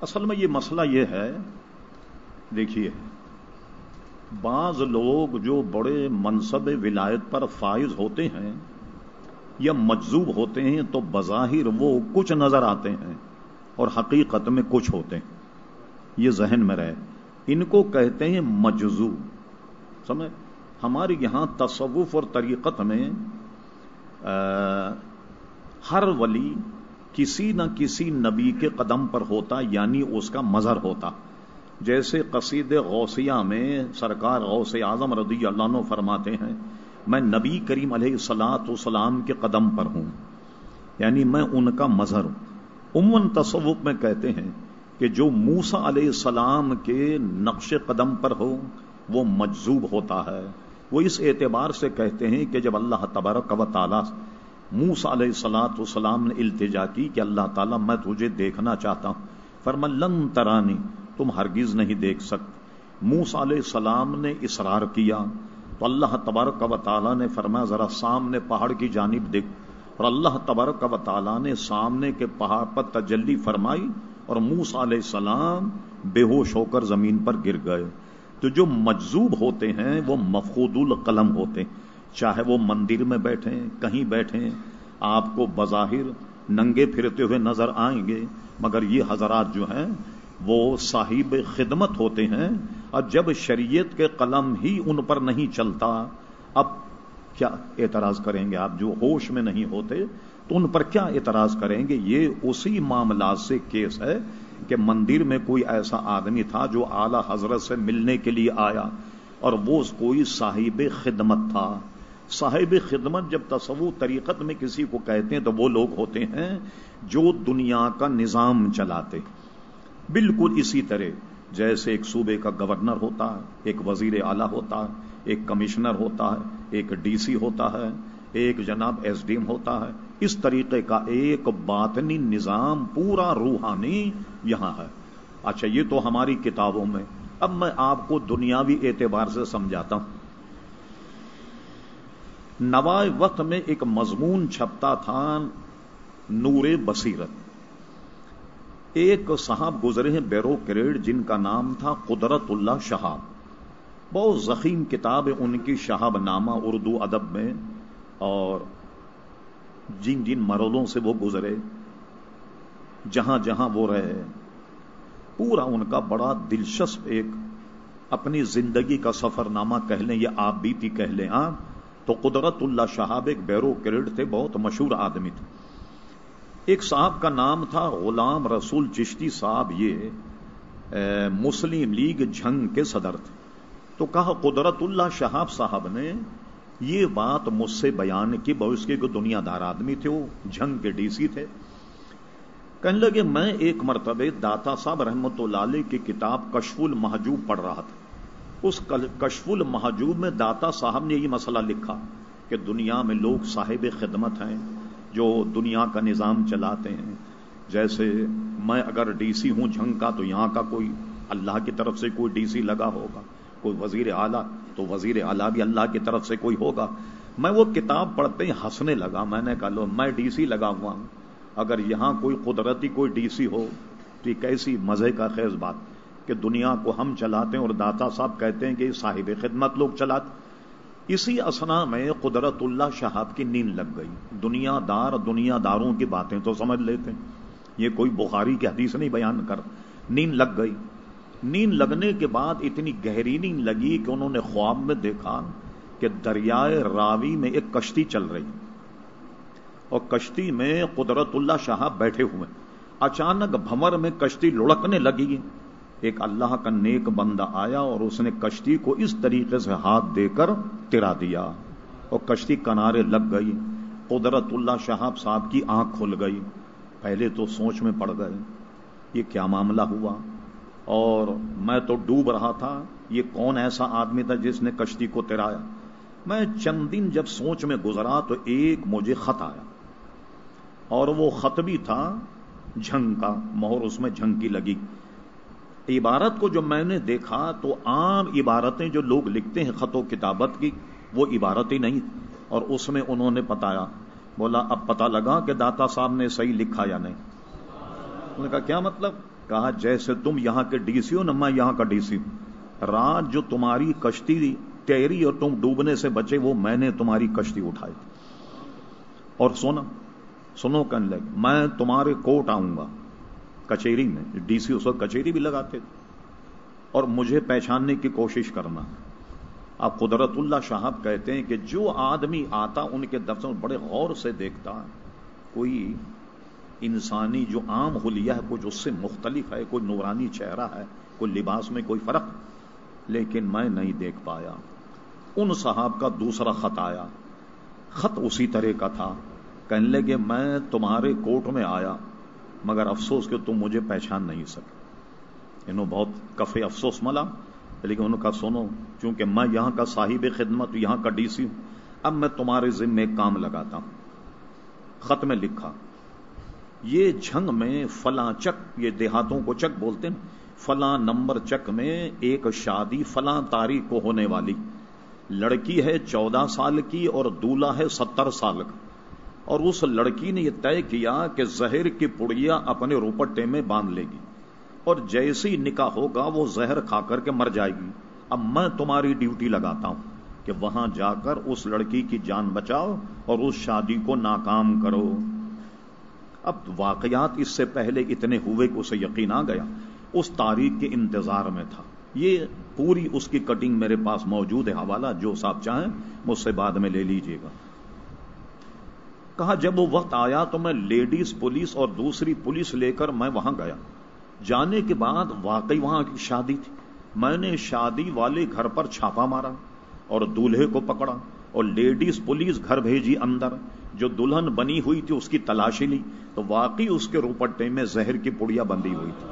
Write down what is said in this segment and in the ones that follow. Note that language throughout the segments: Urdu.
اصل میں یہ مسئلہ یہ ہے، دیکھیے، بعض لوگ جو بڑے منصب ولایت پر فائز ہوتے ہیں یا مجذوب ہوتے ہیں، تو بظاہر وہ کچھ نظر آتے ہیں اور حقیقت میں کچھ ہوتے ہیں۔ یہ ذہن میں رہے۔ ان کو کہتے ہیں مجذوب۔ سمجھ ہمارے یہاں تصوف اور طریقت میں ہر ولی کسی نہ کسی نبی کے قدم پر ہوتا یعنی اس کا مظہر ہوتا۔ جیسے قصید غوثیہ میں سرکار غوث اعظم رضی اللہ عنہ فرماتے ہیں، میں نبی کریم علیہ سلاۃ وسلام کے قدم پر ہوں یعنی میں ان کا مظہر ہوں۔ عموماً تصوف میں کہتے ہیں کہ جو موسا علیہ السلام کے نقش قدم پر ہو، وہ مجذوب ہوتا ہے۔ وہ اس اعتبار سے کہتے ہیں کہ جب اللہ تبارک و تعالی موس علیہ السلاۃ والسلام نے التجا کی کہ اللہ تعالیٰ میں تجھے دیکھنا چاہتا ہوں۔ فرما لن ترانی، تم ہرگز نہیں دیکھ سکتے۔ موس علیہ السلام نے اصرار کیا۔ تو اللہ تبارک و تعالیٰ نے فرمایا، ذرا سامنے پہاڑ کی جانب دیکھ۔ اور اللہ تبارک و تعالیٰ نے سامنے کے پہاڑ پر تجلی فرمائی اور موس علیہ السلام بے ہوش ہو کر زمین پر گر گئے۔ تو جو مجذوب ہوتے ہیں، وہ مفقود القلم ہوتے ہیں۔ چاہے وہ مندر میں بیٹھیں، کہیں بیٹھیں آپ کو بظاہر ننگے پھرتے ہوئے نظر آئیں گے، مگر یہ حضرات جو ہیں، وہ صاحب خدمت ہوتے ہیں اور جب شریعت کے قلم ہی ان پر نہیں چلتا، اب کیا اعتراض کریں گے؟ آپ جو ہوش میں نہیں ہوتے، تو ان پر کیا اعتراض کریں گے؟ یہ اسی معاملات سے کیس ہے کہ مندر میں کوئی ایسا آدمی تھا جو اعلی حضرت سے ملنے کے لیے آیا اور وہ کوئی صاحب خدمت تھا۔ صاحب خدمت جب تصور طریقت میں کسی کو کہتے ہیں تو وہ لوگ ہوتے ہیں جو دنیا کا نظام چلاتے بالکل اسی طرح جیسے ایک صوبے کا گورنر ہوتا ہے، ایک وزیر اعلی ہوتا ہے، ایک کمشنر ہوتا ہے، ایک ڈی سی ہوتا ہے، ایک جناب ایس ڈی ایم ہوتا ہے۔ اس طریقے کا ایک باطنی نظام پورا روحانی یہاں ہے۔ اچھا یہ تو ہماری کتابوں میں۔ اب میں آپ کو دنیاوی اعتبار سے سمجھاتا ہوں۔ نوائے وقت میں ایک مضمون چھپتا تھا، نور بصیرت۔ ایک صاحب گزرے ہیں بیرو کریڈ جن کا نام تھا قدرت اللہ شہاب۔ بہت زخیم کتاب ہے ان کی، شہاب نامہ اردو ادب میں۔ اور جن جن مرحلوں سے وہ گزرے، جہاں جہاں وہ رہے پورا ان کا بڑا دلچسپ ایک اپنی زندگی کا سفر نامہ کہہ لیں یا آپ بیتی کہہ لیں۔ ہاں تو قدرت اللہ شہاب ایک بیرو تھے، بہت مشہور آدمی تھے۔ ایک صاحب کا نام تھا غلام رسول چشتی صاحب، یہ مسلم لیگ جھنگ کے صدر تھے۔ تو کہا، قدرت اللہ شہاب صاحب نے، یہ بات مجھ سے بیان کی بہت کے دنیا دار آدمی تھے وہ، جھنگ کے ڈی سی تھے۔ کہنے لگے، میں ایک مرتبہ داتا صاحب رحمت اللہ علیہ کی کتاب کشف المحجوب پڑھ رہا تھا۔ اس کشف المحجوب میں داتا صاحب نے یہ مسئلہ لکھا کہ دنیا میں لوگ صاحب خدمت ہیں جو دنیا کا نظام چلاتے ہیں۔ جیسے میں اگر ڈی سی ہوں جھنگ کا تو یہاں کا کوئی اللہ کی طرف سے کوئی ڈی سی لگا ہوگا۔ کوئی وزیر اعلیٰ تو وزیر اعلیٰ بھی اللہ کی طرف سے کوئی ہوگا۔ میں وہ کتاب پڑھتے ہی ہنسنے لگا۔ میں نے کہا، لو، میں ڈی سی لگا ہوا ہوں۔ اگر یہاں کوئی قدرتی کوئی ڈی سی ہو، تو یہ کیسی مزے کا خیز بات۔ کہ دنیا کو ہم چلاتے ہیں اور داتا صاحب کہتے ہیں کہ صاحب خدمت لوگ چلاتے اسی اسنا میں قدرت اللہ شہاب کی نیند لگ گئی۔ دنیا دار دنیا داروں کی باتیں تو سمجھ لیتے ہیں۔ یہ کوئی بخاری کی حدیث نہیں بیان کر۔ نیند لگ گئی۔ نیند لگنے کے بعد اتنی گہری نیند لگی کہ انہوں نے خواب میں دیکھا کہ دریائے راوی میں ایک کشتی چل رہی۔ اور کشتی میں قدرت اللہ شاہ بیٹھے ہوئے۔ اچانک بھمر میں کشتی لڑکنے لگی۔ ایک اللہ کا نیک بندہ آیا اور اس نے کشتی کو اس طریقے سے ہاتھ دے کر ترا دیا اور کشتی کنارے لگ گئی۔ قدرت اللہ شہاب صاحب کی آنکھ کھل گئی۔ پہلے تو سوچ میں پڑ گئے، یہ کیا معاملہ ہوا؟ اور میں تو ڈوب رہا تھا، یہ کون ایسا آدمی تھا جس نے کشتی کو تیرایا؟ میں چند دن جب سوچ میں گزرا تو ایک مجھے خط آیا۔ اور وہ خط بھی تھا، جھنگ کا، مہر اس میں جھنگ کی لگی۔ عبارت کو جو میں نے دیکھا تو عام عبارتیں جو لوگ لکھتے ہیں خط و کتابت کی، وہ عبارت ہی نہیں۔ اور اس میں انہوں نے بتایا، بولا، اب پتا لگا کہ داتا صاحب نے صحیح لکھا یا نہیں۔ انہوں نے کہا، کیا مطلب؟ کہا، جیسے تم یہاں کے ڈی سی ہو نہ میں یہاں کا ڈی سی ہوں۔ رات جو تمہاری کشتی تیری اور تم ڈوبنے سے بچے، وہ میں نے تمہاری کشتی اٹھائی۔ اور سونا، سنو کہنے لگے، میں تمہارے کوٹ آؤں گا۔ کچہری میں، ڈی سی اس وقت کچہری بھی لگاتے تھے۔ اور مجھے پہچاننے کی کوشش کرنا۔ اب قدرت اللہ صاحب کہتے ہیں کہ جو آدمی آتا ان کے دفتر بڑے غور سے دیکھتا کوئی انسانی جو عام حلیہ ہے، کچھ اس سے مختلف ہے، کوئی نورانی چہرہ ہے، کوئی لباس میں کوئی فرق۔ لیکن میں نہیں دیکھ پایا۔ ان صاحب کا دوسرا خط آیا۔ خط اسی طرح کا تھا۔ کہنے لگے، میں تمہارے کوٹ میں آیا۔ مگر افسوس کہ تم مجھے پہچان نہیں سکے۔ انہوں بہت کفے افسوس ملا، لیکن انہوں کا سنو، چونکہ میں یہاں کا صاحب خدمت، یہاں کا ڈی سی ہوں، اب میں تمہارے ذمے کام لگاتا ہوں۔ خط میں لکھا، یہ جھنگ میں فلاں چک، یہ دیہاتوں کو چک بولتے ہیں، فلاں نمبر چک میں ایک شادی فلاں تاریخ کو ہونے والی۔ لڑکی ہے چودہ سال کی اور دولہا ہے ستر سال کا۔ اور اس لڑکی نے یہ طے کیا کہ زہر کی پڑیا اپنے روپٹے میں باندھ لے گی اور جیسی نکاح ہوگا وہ زہر کھا کر کے مر جائے گی۔ اب میں تمہاری ڈیوٹی لگاتا ہوں کہ وہاں جا کر اس لڑکی کی جان بچاؤ اور اس شادی کو ناکام کرو۔ اب واقعات اس سے پہلے اتنے ہوئے کہ اسے یقین آ گیا۔ اس تاریخ کے انتظار میں تھا۔ یہ پوری اس کی کٹنگ میرے پاس موجود ہے، حوالہ جو صاحب چاہیں مجھ سے بعد میں لے لیجیے گا۔ کہا، جب وہ وقت آیا تو میں لیڈیز پولیس اور دوسری پولیس لے کر میں وہاں گیا۔ جانے کے بعد واقعی وہاں کی شادی تھی۔ میں نے شادی والے گھر پر چھاپا مارا اور دولہے کو پکڑا اور لیڈیز پولیس گھر بھیجی اندر۔ جو دلہن بنی ہوئی تھی، اس کی تلاشی لی۔ تو واقعی اس کے روپٹے میں زہر کی پڑیا بندی ہوئی تھی۔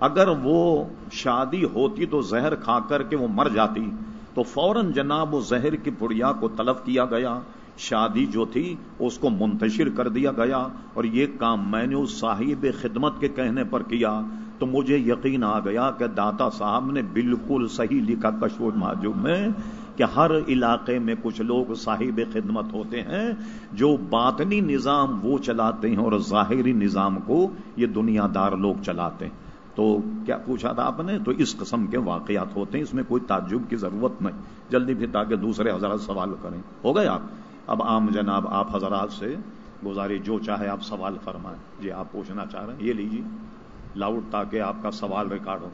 اگر وہ شادی ہوتی تو زہر کھا کر کے وہ مر جاتی۔ تو فوراً جناب، وہ زہر کی پڑیا کو تلف کیا گیا۔ شادی جو تھی اس کو منتشر کر دیا گیا اور یہ کام میں نے اس صاحب خدمت کے کہنے پر کیا تو مجھے یقین آ گیا کہ داتا صاحب نے بالکل صحیح لکھا کشور معجوب میں کہ ہر علاقے میں کچھ لوگ صاحب خدمت ہوتے ہیں جو باطنی نظام وہ چلاتے ہیں اور ظاہری نظام کو یہ دنیا دار لوگ چلاتے ہیں۔ تو کیا پوچھا تھا آپ نے؟ تو اس قسم کے واقعات ہوتے ہیں، اس میں کوئی تعجب کی ضرورت نہیں۔ جلدی پھر تاکہ دوسرے حضرات سوال کریں۔ ہو گئے آپ؟ اب عام جناب آپ حضرات سے گزاری جو چاہے آپ سوال فرمائیں۔ جی آپ پوچھنا چاہ رہے ہیں۔ یہ لیجیے۔ لاؤڈ تاکہ آپ کا سوال ریکارڈ ہو۔